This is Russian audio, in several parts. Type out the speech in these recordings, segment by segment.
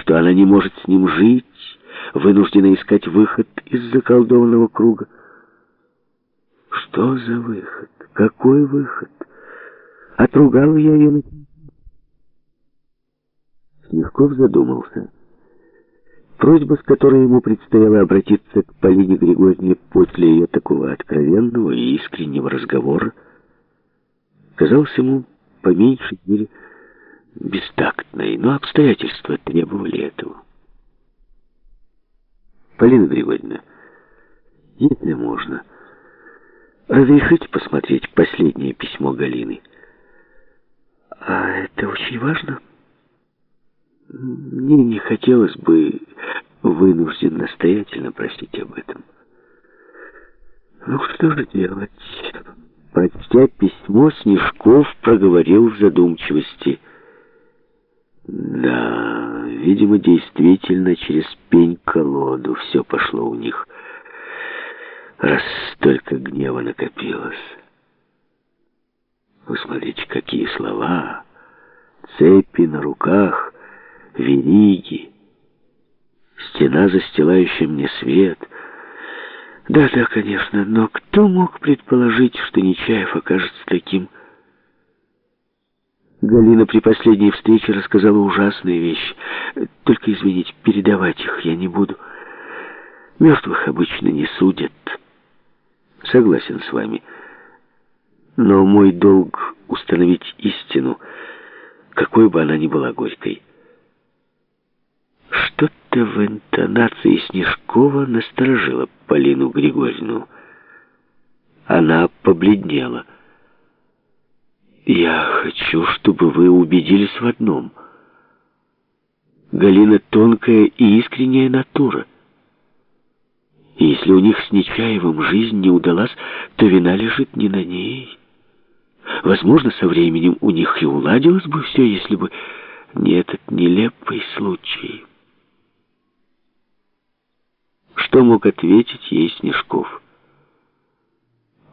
что она не может с ним жить, вынуждена искать выход из заколдованного круга. Что за выход? Какой выход? Отругал я ее на... Снежков задумался. Просьба, с которой ему предстояло обратиться к Полине Григорьевне после ее такого откровенного и искреннего разговора, казалась ему по меньшей мере бестактной, но обстоятельства требовали этого. Полина Григорьевна, если можно, разрешите посмотреть последнее письмо Галины? А это очень важно. Мне не хотелось бы вынужден настоятельно просить об этом. Ну, что же делать? Прочтя письмо, Снежков проговорил в задумчивости. Да, видимо, действительно, через пень-колоду все пошло у них, раз столько гнева накопилось. Вы какие слова, цепи на руках, вериги, стена, застилающая мне свет. Да, да, конечно, но кто мог предположить, что Нечаев окажется таким... Галина при последней встрече рассказала ужасные вещи. Только, извините, передавать их я не буду. Мертвых обычно не судят. Согласен с вами. Но мой долг установить истину, какой бы она ни была горькой. Что-то в интонации Снежкова насторожило Полину Григорьевну. Она побледнела. «Я хочу, чтобы вы убедились в одном. Галина тонкая и искренняя натура. И если у них с Нечаевым жизнь не удалась, то вина лежит не на ней. Возможно, со временем у них и уладилось бы все, если бы не этот нелепый случай». Что мог ответить ей Снежков?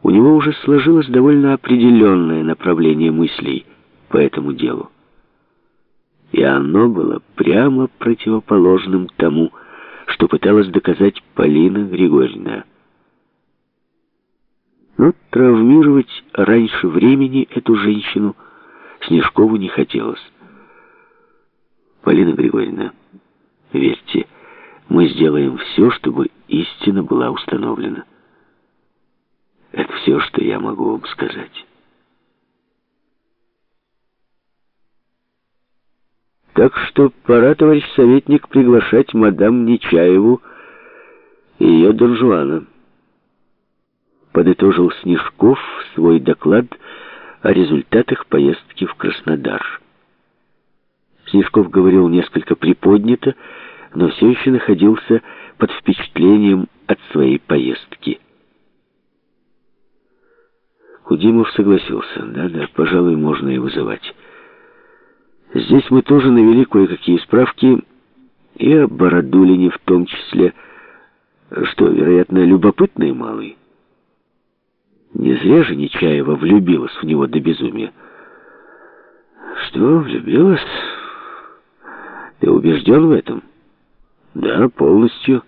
У него уже сложилось довольно определенное направление мыслей по этому делу. И оно было прямо противоположным тому, что пыталась доказать Полина Григорьевна. Но травмировать раньше времени эту женщину Снежкову не хотелось. Полина Григорьевна, верьте, мы сделаем все, чтобы истина была установлена. Все, что я могу вам сказать. Так что пора, товарищ советник, приглашать мадам Нечаеву и ее донжуана. Подытожил Снежков свой доклад о результатах поездки в Краснодар. Снежков говорил несколько приподнято, но все еще находился под впечатлением от своей поездки. Кудимов согласился. Да-да, пожалуй, можно и вызывать. Здесь мы тоже навели кое-какие справки и о Бородулине в том числе. Что, вероятно, любопытный малый? Не зря же Нечаева влюбилась в него до безумия. Что, влюбилась? Ты убежден в этом? Да, полностью.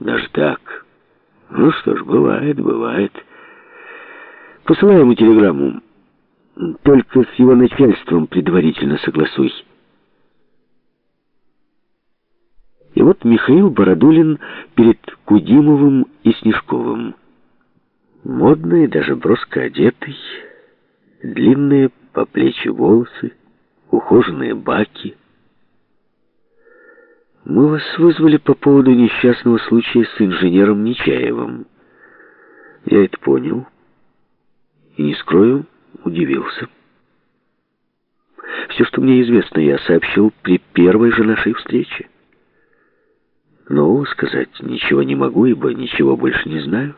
Даже так. Ну что ж, бывает, бывает. Посылай ему телеграмму. Только с его начальством предварительно согласуй. И вот Михаил Бородулин перед Кудимовым и Снежковым. Модный, даже броско одетый, длинные по плечи волосы, ухоженные баки — мы вас вызвали по поводу несчастного случая с инженером Нечаевым. Я это понял. И, не скрою, удивился. Все, что мне известно, я сообщил при первой же нашей встрече. Но сказать ничего не могу, ибо ничего больше не знаю.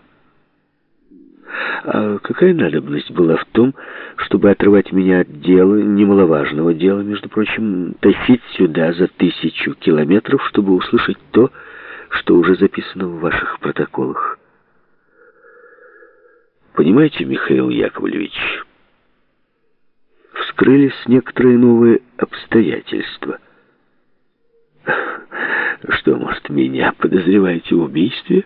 А какая надобность была в том, чтобы отрывать меня от дела, немаловажного дела, между прочим, тащить сюда за тысячу километров, чтобы услышать то, что уже записано в ваших протоколах? Понимаете, Михаил Яковлевич, вскрылись некоторые новые обстоятельства. что, может, меня подозреваете в убийстве?»